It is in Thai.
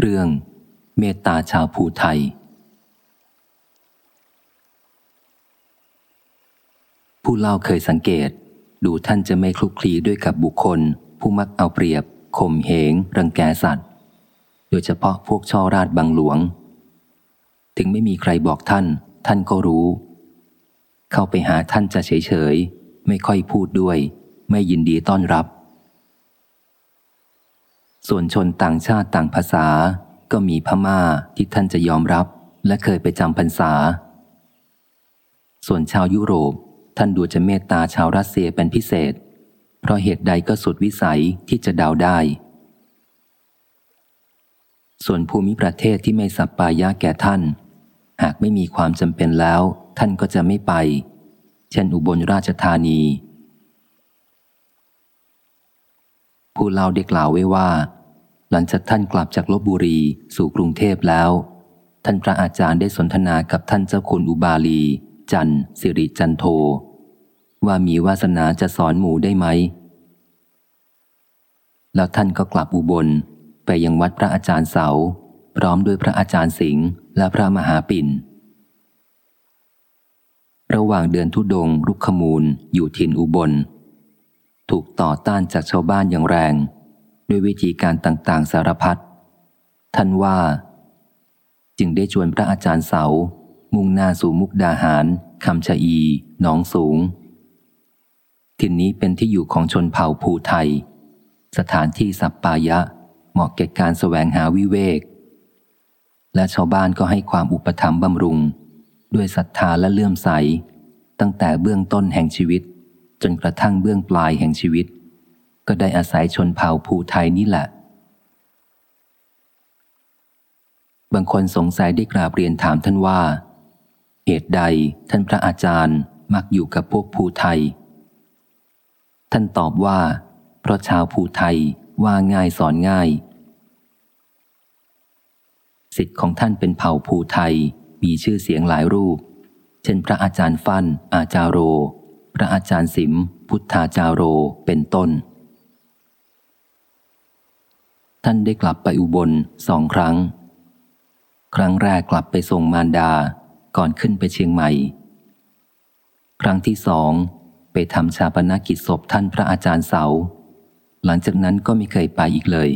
เรื่อง เมตตาชาวภูไทย ผู้เล่าเคยสังเกต ดูท่านจะไม่คลุกคลีด้วยกับบุคคล ผู้มักเอาเปรียบข่มเหง รังแกสัตว์ โดยเฉพาะพวกช่อราชบังหลวง ถึงไม่มีใครบอกท่าน ท่านก็รู้ เข้าไปหาท่านจะเฉยเฉยไม่ค่อยพูดด้วย ไม่ยินดีต้อนรับ ส่วนชนต่างชาติต่างภาษา ก็มีพม่าที่ท่านจะยอมรับ และเคยไปจำพรรษา ส่วนชาวยุโรป ท่านดูจะเมตตาชาวรัสเซียเป็นพิเศษ เพราะเหตุใดก็สุดวิสัยที่จะเดาได้ ส่วนภูมิประเทศที่ไม่สัปปายะแก่ท่าน หากไม่มีความจำเป็นแล้ว ท่านก็จะไม่ไป เช่นอุบลราชธานี ผู้เล่าได้กล่าวไว้ว่า หลังจากท่านกลับจากลบบุรีสู่กรุงเทพแล้ว ท่านพระอาจารย์ได้สนทนากับท่านเจ้าคุณอุบาลี จันสิริจันโท ว่ามีวาสนาจะสอนหมูได้ไหม แล้วท่านก็กลับอุบลไปยังวัดพระอาจารย์เสา พร้อมด้วยพระอาจารย์สิงห์และพระมหาปิ่นระหว่างเดือนทุดงรุกขมูลอยู่ถิ่นอุบล ถูกต่อต้านจากชาวบ้านอย่างแรง ด้วยวิธีการต่างๆสารพัดท่านว่า จึงได้ชวนพระอาจารย์เสา มุ่งหน้าสู่มุกดาหารคำชะอีหนองสูง ถิ่นนี้เป็นที่อยู่ของชนเผ่าภูไทย สถานที่สัปปายะ เหมาะแก่การแสวงหาวิเวก และชาวบ้านก็ให้ความอุปถัมภ์บำรุง ด้วยศรัทธาและเลื่อมใส ตั้งแต่เบื้องต้นแห่งชีวิต จนกระทั่งเบื้องปลายแห่งชีวิต ก็ได้อาศัยชนเผ่าภูไทยนี่แหละ บางคนสงสัยได้กราบเรียนถามท่านว่า เหตุใดท่านพระอาจารย์มักอยู่กับพวกภูไทย ท่านตอบว่า เพราะชาวภูไทยว่าง่ายสอนง่ายสิทธิ์ของท่านเป็นเผ่าภูไทยมีชื่อเสียงหลายรูป เช่นพระอาจารย์ฟั่นอาจารโร พระอาจารย์สิม พุทธาจารโรเป็นต้น ท่านได้กลับไปอุบลสองครั้ง ครั้งแรกกลับไปส่งมารดาก่อนขึ้นไปเชียงใหม่ ครั้งที่สองไปทำชาปนกิจศพท่านพระอาจารย์เสา หลังจากนั้นก็ไม่เคยไปอีกเลย